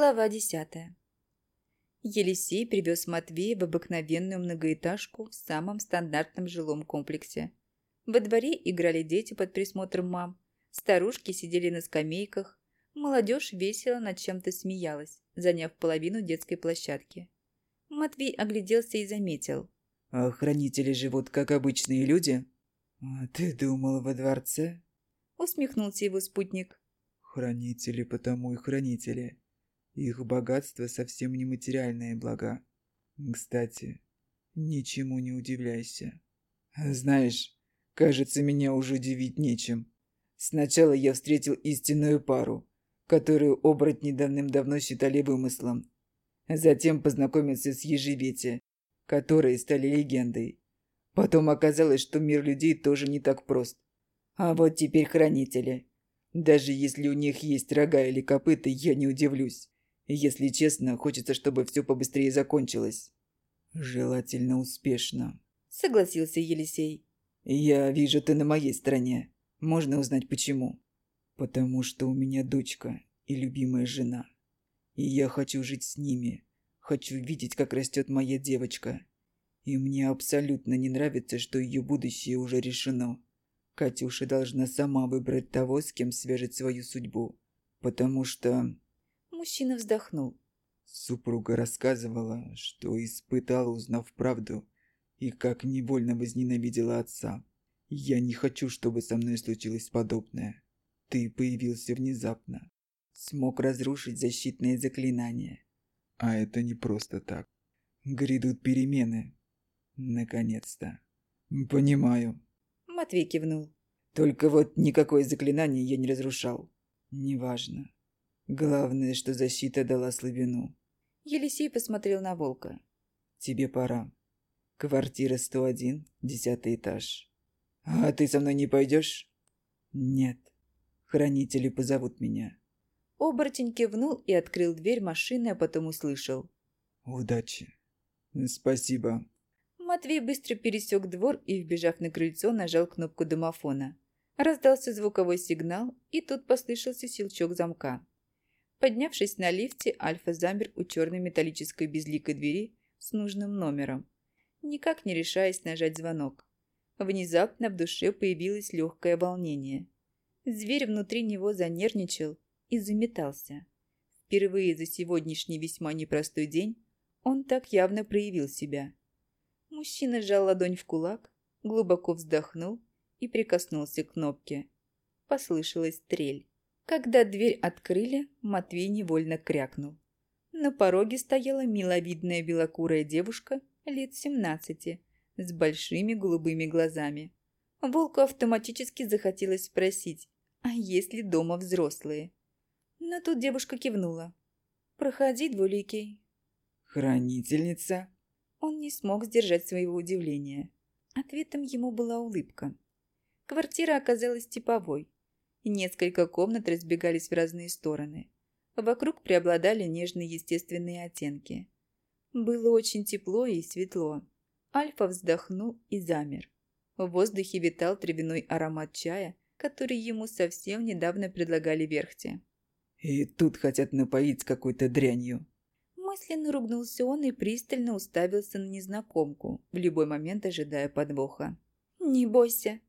Глава десятая. Елисей привез Матвея в обыкновенную многоэтажку в самом стандартном жилом комплексе. Во дворе играли дети под присмотром мам, старушки сидели на скамейках, молодежь весело над чем-то смеялась, заняв половину детской площадки. Матвей огляделся и заметил. «А хранители живут, как обычные люди?» «А ты думал во дворце?» Усмехнулся его спутник. «Хранители потому и хранители. Их богатство совсем не материальные блага. Кстати, ничему не удивляйся. Знаешь, кажется, меня уже удивить нечем. Сначала я встретил истинную пару, которую оборотни давным-давно считали вымыслом. Затем познакомился с Ежевети, которые стали легендой. Потом оказалось, что мир людей тоже не так прост. А вот теперь хранители. Даже если у них есть рога или копыта, я не удивлюсь. Если честно, хочется, чтобы все побыстрее закончилось. Желательно успешно. Согласился Елисей. Я вижу, ты на моей стороне. Можно узнать почему? Потому что у меня дочка и любимая жена. И я хочу жить с ними. Хочу видеть, как растет моя девочка. И мне абсолютно не нравится, что ее будущее уже решено. Катюша должна сама выбрать того, с кем свяжет свою судьбу. Потому что Мужчина вздохнул. Супруга рассказывала, что испытала, узнав правду, и как невольно возненавидела отца. Я не хочу, чтобы со мной случилось подобное. Ты появился внезапно. Смог разрушить защитные заклинания. А это не просто так. Грядут перемены. Наконец-то. Понимаю. Матвей кивнул. Только вот никакое заклинание я не разрушал. Неважно. Главное, что защита дала слабину. Елисей посмотрел на волка. Тебе пора. Квартира 101, десятый этаж. А ты со мной не пойдешь? Нет. Хранители позовут меня. Оборотень кивнул и открыл дверь машины, а потом услышал. Удачи. Спасибо. Матвей быстро пересек двор и, вбежав на крыльцо, нажал кнопку домофона. Раздался звуковой сигнал, и тут послышался щелчок замка. Поднявшись на лифте, Альфа замер у черной металлической безликой двери с нужным номером, никак не решаясь нажать звонок. Внезапно в душе появилось легкое волнение. Зверь внутри него занервничал и заметался. Впервые за сегодняшний весьма непростой день он так явно проявил себя. Мужчина сжал ладонь в кулак, глубоко вздохнул и прикоснулся к кнопке. Послышалась трель. Когда дверь открыли, Матвей невольно крякнул. На пороге стояла миловидная белокурая девушка лет семнадцати с большими голубыми глазами. Волку автоматически захотелось спросить, а есть ли дома взрослые? Но тут девушка кивнула. «Проходи, двуликий». «Хранительница?» Он не смог сдержать своего удивления. Ответом ему была улыбка. Квартира оказалась типовой несколько комнат разбегались в разные стороны. Вокруг преобладали нежные естественные оттенки. Было очень тепло и светло. Альфа вздохнул и замер. В воздухе витал травяной аромат чая, который ему совсем недавно предлагали верхте. «И тут хотят напоить какой-то дрянью». Мысленно ругнулся он и пристально уставился на незнакомку, в любой момент ожидая подвоха. «Не бойся,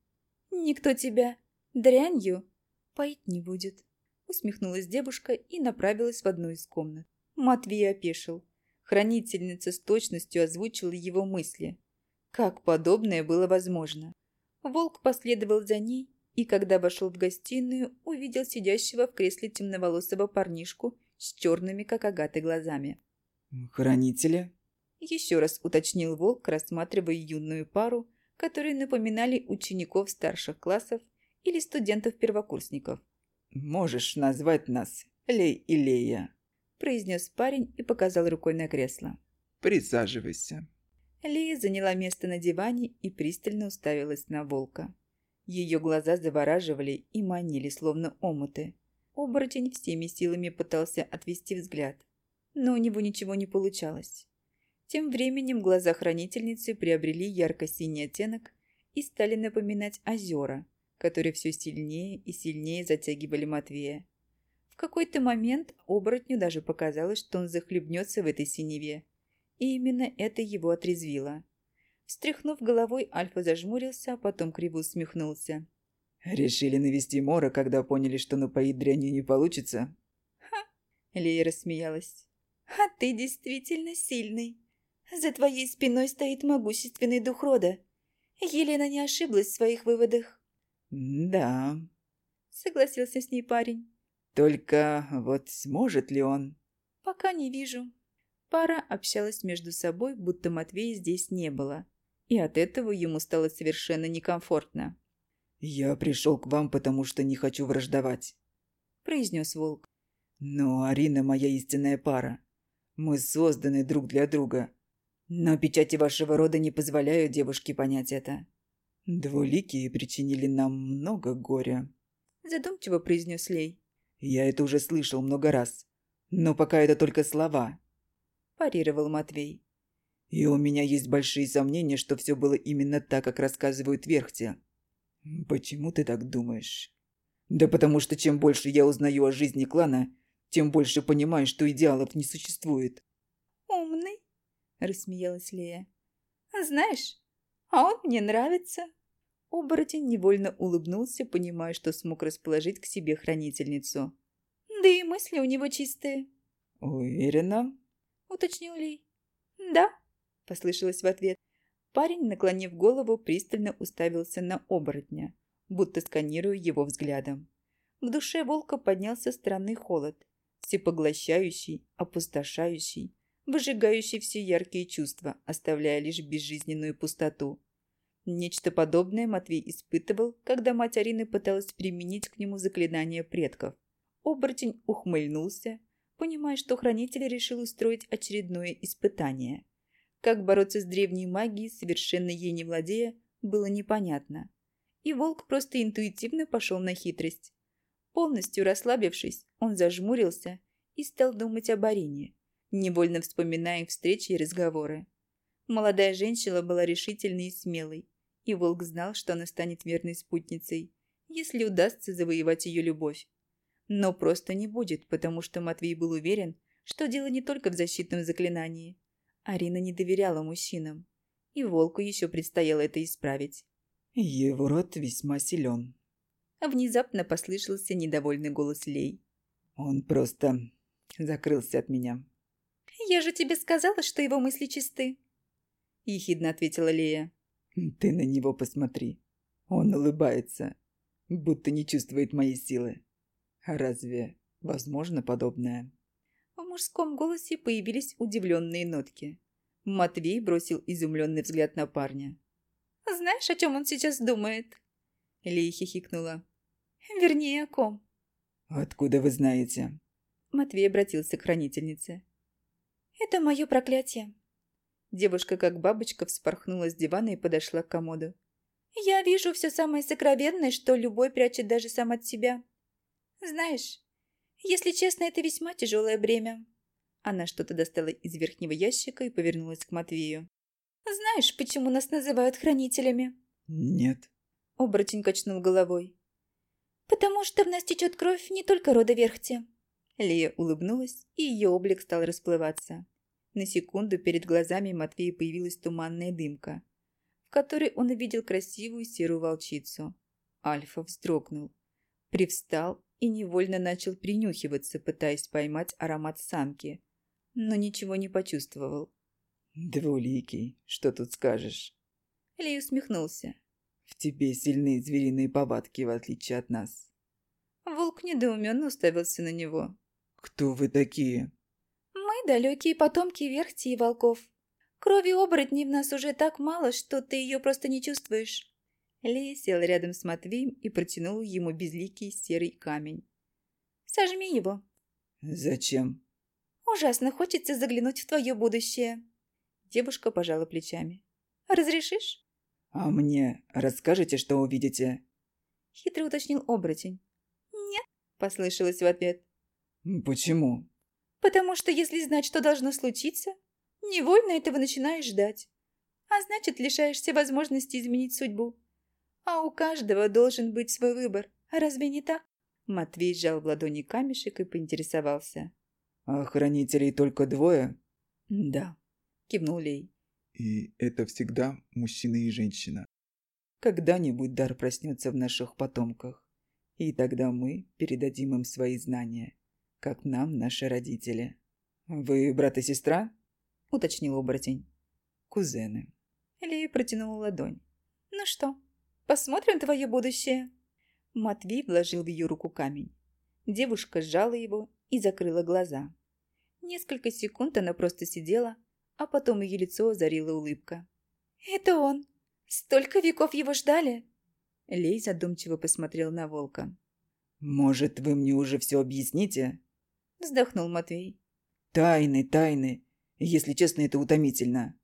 никто тебя дрянью поить не будет», — усмехнулась девушка и направилась в одну из комнат. Матвей опешил. Хранительница с точностью озвучила его мысли. Как подобное было возможно? Волк последовал за ней и, когда вошел в гостиную, увидел сидящего в кресле темноволосого парнишку с черными, как агаты, глазами. «Хранители?» Еще раз уточнил Волк, рассматривая юную пару, которые напоминали учеников старших классов или студентов-первокурсников. «Можешь назвать нас Лей и Лея», – произнес парень и показал рукой на кресло. «Присаживайся». Лея заняла место на диване и пристально уставилась на волка. Ее глаза завораживали и манили, словно омуты. Оборотень всеми силами пытался отвести взгляд, но у него ничего не получалось. Тем временем глаза хранительницы приобрели ярко-синий оттенок и стали напоминать озера, которые все сильнее и сильнее затягивали Матвея. В какой-то момент оборотню даже показалось, что он захлебнется в этой синеве. И именно это его отрезвило. Встряхнув головой, Альфа зажмурился, а потом криво усмехнулся. «Решили навести Мора, когда поняли, что напоить дрянью не получится?» «Ха!» Лея рассмеялась. «А ты действительно сильный. За твоей спиной стоит могущественный дух рода. Елена не ошиблась в своих выводах». «Да», — согласился с ней парень. «Только вот сможет ли он?» «Пока не вижу». Пара общалась между собой, будто Матвея здесь не было. И от этого ему стало совершенно некомфортно. «Я пришел к вам, потому что не хочу враждовать», — произнес Волк. «Но Арина моя истинная пара. Мы созданы друг для друга. Но печати вашего рода не позволяют девушке понять это. Двуликие причинили нам много горя», — задумчиво произнес Лей. «Я это уже слышал много раз. Но пока это только слова», – парировал Матвей. «И у меня есть большие сомнения, что все было именно так, как рассказывают Верхте». «Почему ты так думаешь?» «Да потому что чем больше я узнаю о жизни клана, тем больше понимаю, что идеалов не существует». «Умный?» рассмеялась Лея. «Знаешь, а он мне нравится». Оборотень невольно улыбнулся, понимая, что смог расположить к себе хранительницу. «Да и мысли у него чистые». «Уверена?» – уточнил Лей. «Да», – послышалось в ответ. Парень, наклонив голову, пристально уставился на оборотня, будто сканируя его взглядом. В душе волка поднялся странный холод, всепоглощающий, опустошающий, выжигающий все яркие чувства, оставляя лишь безжизненную пустоту. Нечто подобное Матвей испытывал, когда мать Арины пыталась применить к нему заклинание предков. Оборотень ухмыльнулся, понимая, что хранитель решил устроить очередное испытание. Как бороться с древней магией, совершенно ей не владея, было непонятно. И волк просто интуитивно пошел на хитрость. Полностью расслабившись, он зажмурился и стал думать об Арине невольно вспоминая их встречи и разговоры. Молодая женщина была решительной и смелой, и Волк знал, что она станет верной спутницей, если удастся завоевать ее любовь. Но просто не будет, потому что Матвей был уверен, что дело не только в защитном заклинании. Арина не доверяла мужчинам, и Волку еще предстояло это исправить. «Его рот весьма силен». Внезапно послышался недовольный голос Лей. «Он просто закрылся от меня». «Я же тебе сказала, что его мысли чисты», – ехидно ответила Лея. «Ты на него посмотри. Он улыбается, будто не чувствует моей силы. А разве возможно подобное?» В мужском голосе появились удивленные нотки. Матвей бросил изумленный взгляд на парня. «Знаешь, о чем он сейчас думает?» Лея хихикнула. «Вернее, о ком?» «Откуда вы знаете?» Матвей обратился к хранительнице. «Это мое проклятие». Девушка, как бабочка, вспорхнула с дивана и подошла к комоду. «Я вижу все самое сокровенное, что любой прячет даже сам от себя. Знаешь, если честно, это весьма тяжелое бремя». Она что-то достала из верхнего ящика и повернулась к Матвею. «Знаешь, почему нас называют хранителями?» «Нет». Оборотень качнул головой. «Потому что в нас течет кровь не только рода Верхти». Лия улыбнулась, и ее облик стал расплываться. На секунду перед глазами Матвея появилась туманная дымка, в которой он увидел красивую серую волчицу. Альфа вздрогнул, привстал и невольно начал принюхиваться, пытаясь поймать аромат самки, но ничего не почувствовал. «Двуликий, что тут скажешь?» Лей усмехнулся. «В тебе сильные звериные повадки, в отличие от нас». Волк недоуменно уставился на него. «Кто вы такие?» Далекие потомки Верхти и волков. Крови оборотней в нас уже так мало, что ты ее просто не чувствуешь». Лея сел рядом с Матвеем и протянул ему безликий серый камень. «Сожми его». «Зачем?» «Ужасно хочется заглянуть в твое будущее». Девушка пожала плечами. «Разрешишь?» «А мне расскажете, что увидите?» Хитро уточнил оборотень. «Нет», — послышалось в ответ. «Почему?» Потому что если знать, что должно случиться, невольно этого начинаешь ждать. А значит, лишаешься возможности изменить судьбу. А у каждого должен быть свой выбор. А разве не так? Матвей сжал в ладони камешек и поинтересовался. «А хранителей только двое?» «Да», – кивнул Лей. «И это всегда мужчина и женщина. Когда-нибудь дар проснется в наших потомках, и тогда мы передадим им свои знания, как нам наши родители. Вы брат и сестра?» – уточнил оборотень. «Кузены». Лея протянула ладонь. «Ну что, посмотрим твое будущее?» Матвей вложил в ее руку камень. Девушка сжала его и закрыла глаза. Несколько секунд она просто сидела, а потом ее лицо озарила улыбка. «Это он! Столько веков его ждали!» Лей задумчиво посмотрел на волка. «Может, вы мне уже все объясните?» Вздохнул Матвей. «Тайны, тайны. Если честно, это утомительно».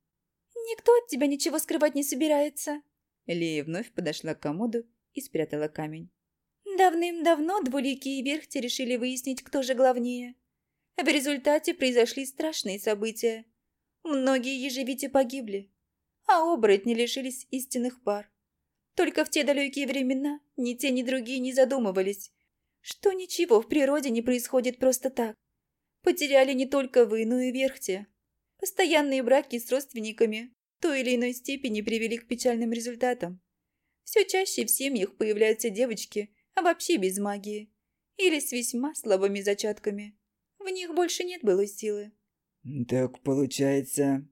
«Никто от тебя ничего скрывать не собирается». Лея вновь подошла к комоду и спрятала камень. Давным-давно двуликие верхти решили выяснить, кто же главнее. В результате произошли страшные события. Многие ежевити погибли, а оборотни лишились истинных пар. Только в те далекие времена ни те, ни другие не задумывались, что ничего в природе не происходит просто так. Потеряли не только вы, но и верхте. Постоянные браки с родственниками в той или иной степени привели к печальным результатам. Все чаще в семьях появляются девочки – а вообще без магии. Или с весьма слабыми зачатками. В них больше нет былой силы. «Так получается...»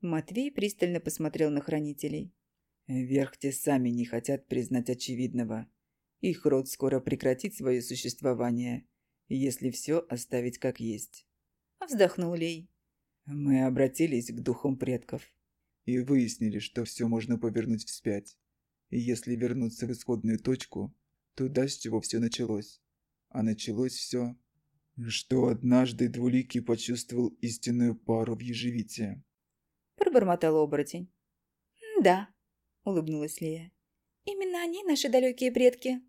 Матвей пристально посмотрел на хранителей. «Верхте сами не хотят признать очевидного. Их род скоро прекратит свое существование, если все оставить как есть». Вздохнул Лей. «Мы обратились к духам предков». И выяснили, что все можно повернуть вспять. И если вернуться в исходную точку, Туда, с чего все началось. А началось все, что однажды Двуликий почувствовал истинную пару в ежевите. Пробормотал оборотень. «Да», — улыбнулась Лея. «Именно они наши далекие предки».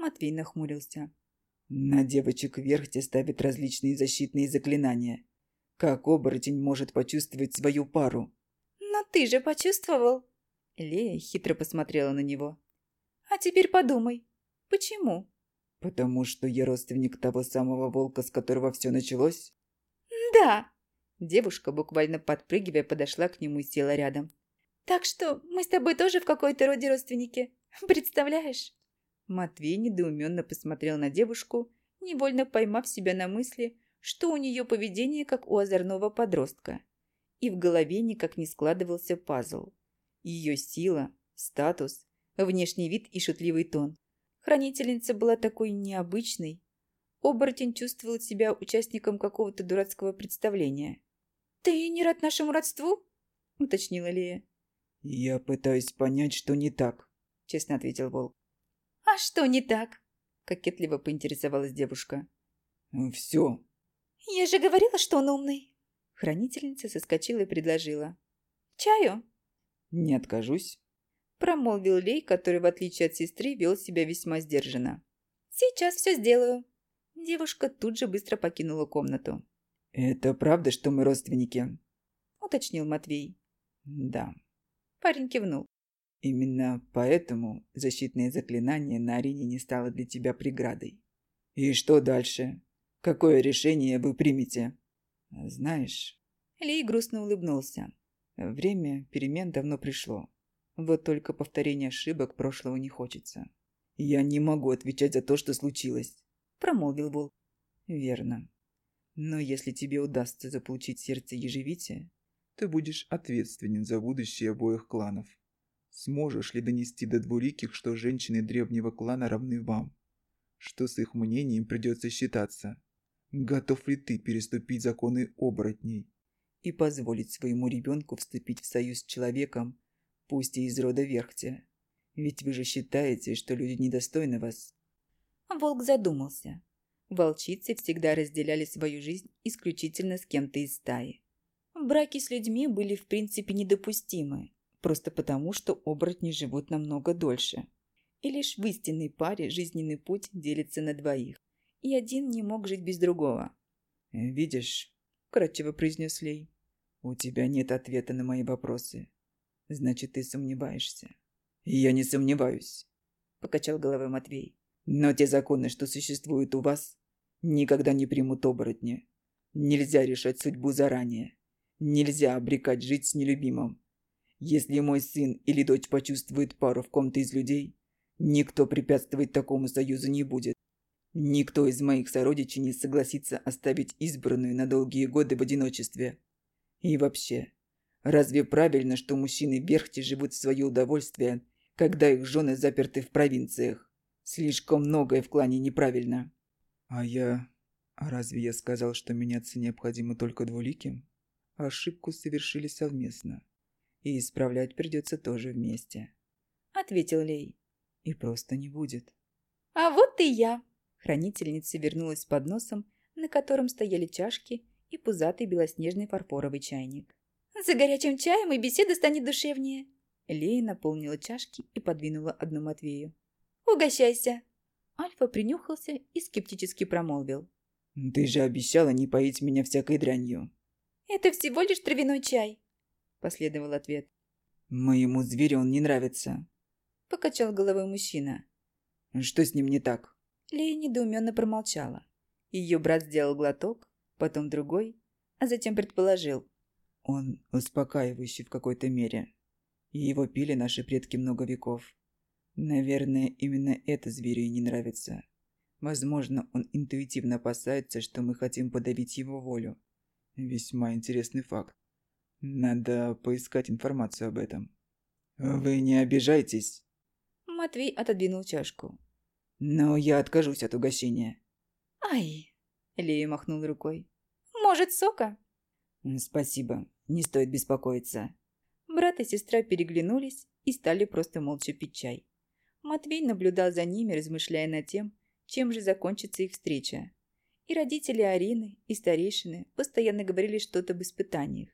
Матвей нахмурился. На девочек Верхте ставят различные защитные заклинания. Как оборотень может почувствовать свою пару? «Но ты же почувствовал!» Лея хитро посмотрела на него. «А теперь подумай, Почему? Потому что я родственник того самого волка, с которого все началось? Да. Девушка, буквально подпрыгивая, подошла к нему и села рядом. Так что мы с тобой тоже в какой-то роде родственники. Представляешь? Матвей недоуменно посмотрел на девушку, невольно поймав себя на мысли, что у нее поведение как у озорного подростка. И в голове никак не складывался пазл. Ее сила, статус, внешний вид и шутливый тон. Хранительница была такой необычной. Оборотень чувствовал себя участником какого-то дурацкого представления. «Ты не рад нашему родству?» – уточнила Лея. «Я пытаюсь понять, что не так», – честно ответил Волк. «А что не так?» – кокетливо поинтересовалась девушка. «Все». «Я же говорила, что он умный». Хранительница соскочила и предложила. «Чаю?» «Не откажусь» промолвил Лей, который, в отличие от сестры, вел себя весьма сдержанно. «Сейчас все сделаю». Девушка тут же быстро покинула комнату. «Это правда, что мы родственники?» – уточнил Матвей. «Да». Парень кивнул. «Именно поэтому защитное заклинание на арене не стало для тебя преградой. И что дальше? Какое решение вы примете?» «Знаешь...» Лей грустно улыбнулся. «Время перемен давно пришло. Вот только повторения ошибок прошлого не хочется. «Я не могу отвечать за то, что случилось», – промолвил Волк. «Верно. Но если тебе удастся заполучить сердце ежевития, ты будешь ответственен за будущее обоих кланов. Сможешь ли донести до двуликих, что женщины древнего клана равны вам? Что с их мнением придется считаться? Готов ли ты переступить законы оборотней и позволить своему ребенку вступить в союз с человеком, пусть и из рода Верхте. Ведь вы же считаете, что люди недостойны вас». Волк задумался. Волчицы всегда разделяли свою жизнь исключительно с кем-то из стаи. Браки с людьми были в принципе недопустимы, просто потому, что оборотни живут намного дольше. И лишь в истинной паре жизненный путь делится на двоих, и один не мог жить без другого. «Видишь», – кратчево произнес Лей, – «у тебя нет ответа на мои вопросы. Значит, ты сомневаешься. Я не сомневаюсь, покачал головой Матвей. Но те законы, что существуют у вас, никогда не примут оборотни. Нельзя решать судьбу заранее. Нельзя обрекать жить с нелюбимым. Если мой сын или дочь почувствует пару в ком-то из людей, никто препятствовать такому союзу не будет. Никто из моих сородичей не согласится оставить избранную на долгие годы в одиночестве. И вообще, разве правильно, что мужчины в Берхте живут в свое удовольствие, когда их жены заперты в провинциях? Слишком многое в клане неправильно. А я... А разве я сказал, что меняться необходимо только двуликим? Ошибку совершили совместно. И исправлять придется тоже вместе. Ответил Лей. И просто не будет. А вот и я. Хранительница вернулась с подносом, на котором стояли чашки и пузатый белоснежный фарфоровый чайник. «За горячим чаем и беседа станет душевнее!» Лея наполнила чашки и подвинула одну Матвею. Угощайся!» Альфа принюхался и скептически промолвил. «Ты же обещала не поить меня всякой дрянью». «Это всего лишь травяной чай», – последовал ответ. «Моему зверю он не нравится», – покачал головой мужчина. «Что с ним не так?» Лея недоуменно промолчала. Ее брат сделал глоток, потом другой, а затем предположил. «Он успокаивающий в какой-то мере. И его пили наши предки много веков. Наверное, именно это зверю и не нравится. Возможно, он интуитивно опасается, что мы хотим подавить его волю. Весьма интересный факт. Надо поискать информацию об этом. Вы не обижайтесь. Матвей отодвинул чашку. Но я откажусь от угощения. Ай, Лея махнул рукой. Может, сока? Спасибо, не стоит беспокоиться. Брат и сестра переглянулись и стали просто молча пить чай. Матвей наблюдал за ними, размышляя над тем, чем же закончится их встреча. И родители Арины, и старейшины постоянно говорили что-то об испытаниях.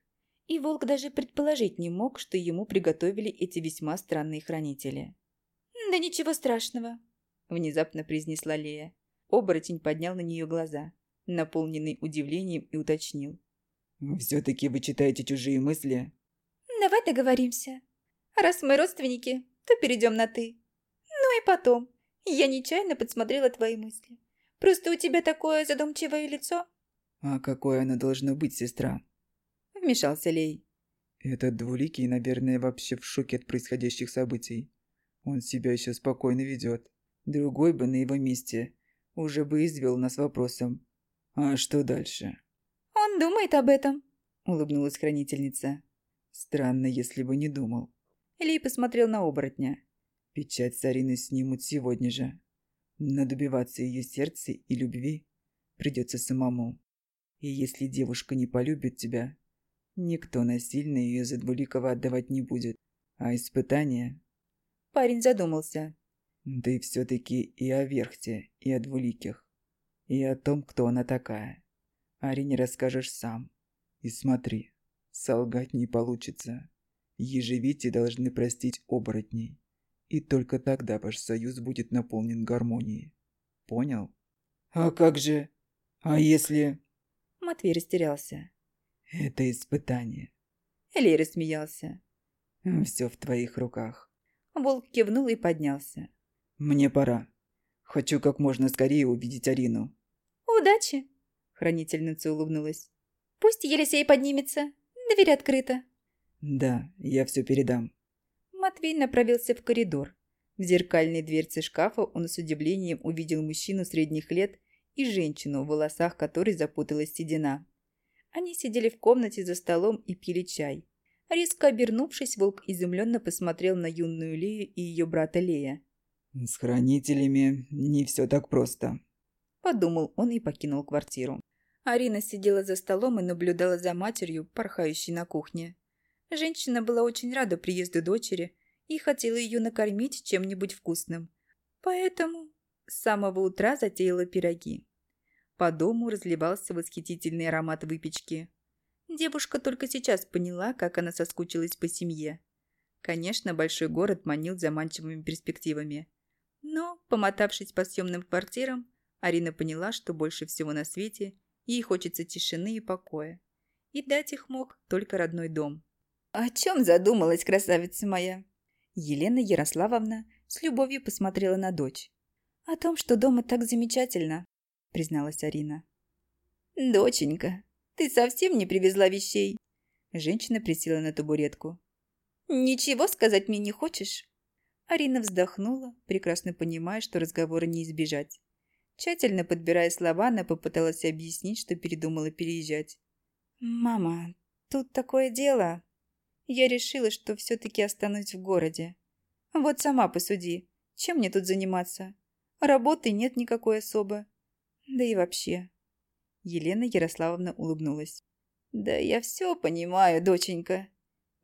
И Волк даже предположить не мог, что ему приготовили эти весьма странные хранители. «Да ничего страшного», – внезапно произнесла Лея. Оборотень поднял на нее глаза, наполненный удивлением, и уточнил. «Все-таки вы читаете чужие мысли?» «Давай договоримся. Раз мы родственники, то перейдем на «ты». Ну и потом, я нечаянно подсмотрела твои мысли. Просто у тебя такое задумчивое лицо. А какое оно должно быть, сестра? Вмешался Лей. Этот двуликий, наверное, вообще в шоке от происходящих событий. Он себя еще спокойно ведет. Другой бы на его месте уже бы извел нас вопросом. А что дальше? Он думает об этом, улыбнулась хранительница. Странно, если бы не думал. Лей посмотрел на оборотня. Печать Сарины снимут сегодня же. Но добиваться ее сердца и любви придется самому. И если девушка не полюбит тебя, никто насильно ее за двуликого отдавать не будет. А испытание... Парень задумался. Ты все-таки и о Верхте, и о двуликих. И о том, кто она такая. Арине расскажешь сам. И смотри, солгать не получится. Ежевите должны простить оборотней. И только тогда ваш союз будет наполнен гармонией. Понял? А как же? А если... Матвей растерялся. Это испытание. Элей рассмеялся. Все в твоих руках. Волк кивнул и поднялся. Мне пора. Хочу как можно скорее увидеть Арину. Удачи! Хранительница улыбнулась. Пусть Елисей поднимется. Дверь открыта. Да, я все передам. Матвей направился в коридор. В зеркальной дверце шкафа он с удивлением увидел мужчину средних лет и женщину, в волосах которой запуталась седина. Они сидели в комнате за столом и пили чай. Резко обернувшись, волк изумленно посмотрел на юную Лею и ее брата Лея. «С хранителями не все так просто», – подумал он и покинул квартиру. Арина сидела за столом и наблюдала за матерью, порхающей на кухне. Женщина была очень рада приезду дочери и хотела ее накормить чем-нибудь вкусным. Поэтому с самого утра затеяла пироги. По дому разливался восхитительный аромат выпечки. Девушка только сейчас поняла, как она соскучилась по семье. Конечно, большой город манил заманчивыми перспективами. Но, помотавшись по съемным квартирам, Арина поняла, что больше всего на свете ей хочется тишины и покоя. И дать их мог только родной дом. «О чем задумалась красавица моя?» Елена Ярославовна с любовью посмотрела на дочь. «О том, что дома так замечательно», — призналась Арина. «Доченька, ты совсем не привезла вещей?» Женщина присела на табуретку. «Ничего сказать мне не хочешь?» Арина вздохнула, прекрасно понимая, что разговора не избежать. Тщательно подбирая слова, она попыталась объяснить, что передумала переезжать. «Мама, тут такое дело. Я решила, что все-таки останусь в городе. Вот сама посуди, чем мне тут заниматься? Работы нет никакой особо. Да и вообще». Елена Ярославовна улыбнулась. «Да я все понимаю, доченька.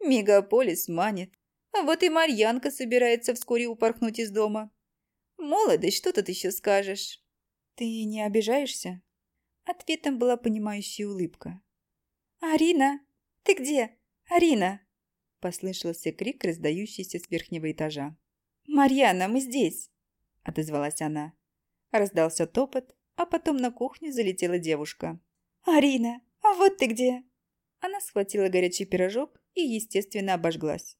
Мегаполис манит. А вот и Марьянка собирается вскоре упорхнуть из дома. Молодость, что тут еще скажешь?» «Ты не обижаешься?» Ответом была понимающая улыбка. «Арина! Ты где? Арина!» Послышался крик, раздающийся с верхнего этажа. «Марьяна, мы здесь!» Отозвалась она. Раздался топот, а потом на кухню залетела девушка. «Арина, а вот ты где!» Она схватила горячий пирожок и, естественно, обожглась.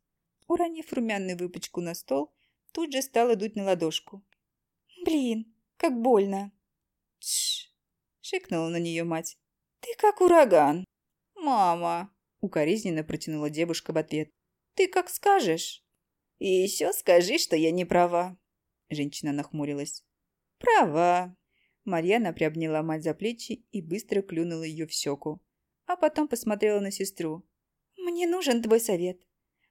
Уронив румяную выпечку на стол, тут же стала дуть на ладошку. «Блин, как больно!» «Тш!» — шикнула на нее мать. «Ты как ураган!» «Мама!» — укоризненно протянула девушка в ответ. «Ты как скажешь!» «И еще скажи, что я не права!» Женщина нахмурилась. «Права!» Марьяна приобняла мать за плечи и быстро клюнула ее в щеку. А потом посмотрела на сестру. «Мне нужен твой совет.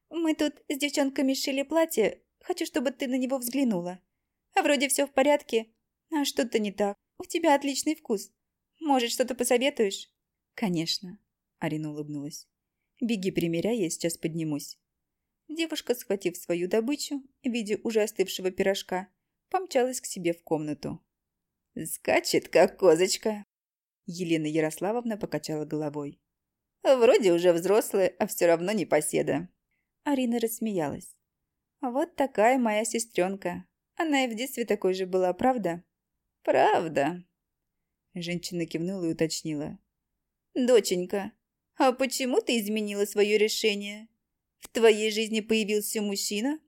Мы тут с девчонками шили платье. Хочу, чтобы ты на него взглянула. А вроде все в порядке, а что-то не так. У тебя отличный вкус. Может, что-то посоветуешь?» «Конечно», — Арина улыбнулась. «Беги, примеряй, я сейчас поднимусь». Девушка, схватив свою добычу, в виде уже остывшего пирожка, помчалась к себе в комнату. «Скачет, как козочка!» Елена Ярославовна покачала головой. «Вроде уже взрослая, а все равно не поседа». Арина рассмеялась. «Вот такая моя сестренка. Она и в детстве такой же была, правда?» «Правда». Женщина кивнула и уточнила. «Доченька, а почему ты изменила свое решение? В твоей жизни появился мужчина?»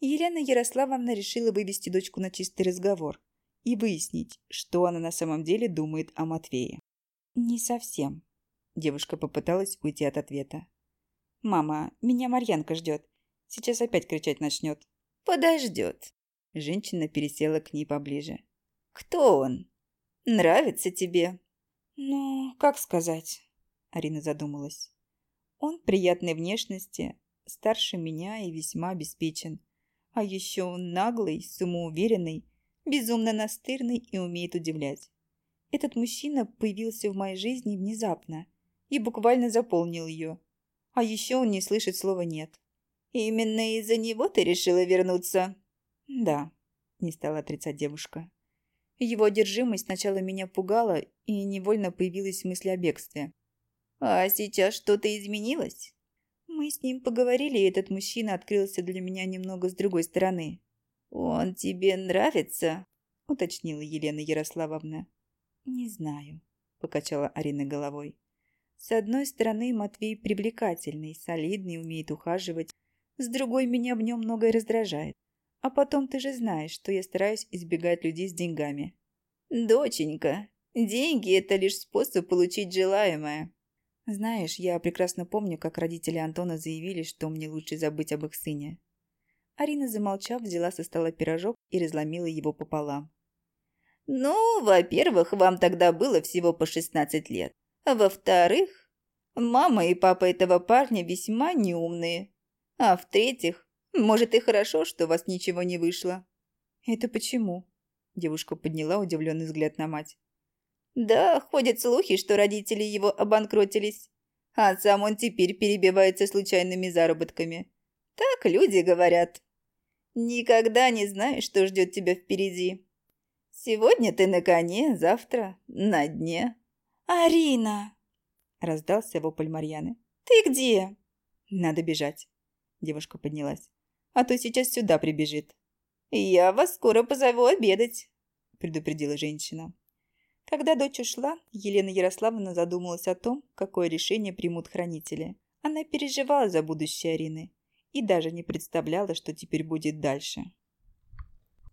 Елена Ярославовна решила вывести дочку на чистый разговор и выяснить, что она на самом деле думает о Матвее. «Не совсем», – девушка попыталась уйти от ответа. «Мама, меня Марьянка ждет. Сейчас опять кричать начнет». «Подождет». Женщина пересела к ней поближе. «Кто он? Нравится тебе?» «Ну, как сказать?» Арина задумалась. «Он приятной внешности, старше меня и весьма обеспечен. А еще он наглый, самоуверенный, безумно настырный и умеет удивлять. Этот мужчина появился в моей жизни внезапно и буквально заполнил ее. А еще он не слышит слова «нет». «Именно из-за него ты решила вернуться?» «Да», – не стала отрицать девушка. Его одержимость сначала меня пугала, и невольно появилась мысль о бегстве. «А сейчас что-то изменилось?» Мы с ним поговорили, и этот мужчина открылся для меня немного с другой стороны. «Он тебе нравится?» – уточнила Елена Ярославовна. «Не знаю», – покачала Арина головой. «С одной стороны, Матвей привлекательный, солидный, умеет ухаживать. С другой, меня в нем многое раздражает. А потом ты же знаешь, что я стараюсь избегать людей с деньгами. Доченька, деньги – это лишь способ получить желаемое. Знаешь, я прекрасно помню, как родители Антона заявили, что мне лучше забыть об их сыне. Арина, замолчав, взяла со стола пирожок и разломила его пополам. «Ну, во-первых, вам тогда было всего по 16 лет. А во-вторых, мама и папа этого парня весьма неумные. А в-третьих, может, и хорошо, что у вас ничего не вышло». «Это почему?» Девушка подняла удивленный взгляд на мать. «Да, ходят слухи, что родители его обанкротились, а сам он теперь перебивается случайными заработками. Так люди говорят. Никогда не знаешь, что ждет тебя впереди. Сегодня ты на коне, завтра на дне». «Арина!» – раздался вопль Марьяны. «Ты где?» «Надо бежать». Девушка поднялась а то сейчас сюда прибежит. «Я вас скоро позову обедать», – предупредила женщина. Когда дочь ушла, Елена Ярославовна задумалась о том, какое решение примут хранители. Она переживала за будущее Арины и даже не представляла, что теперь будет дальше.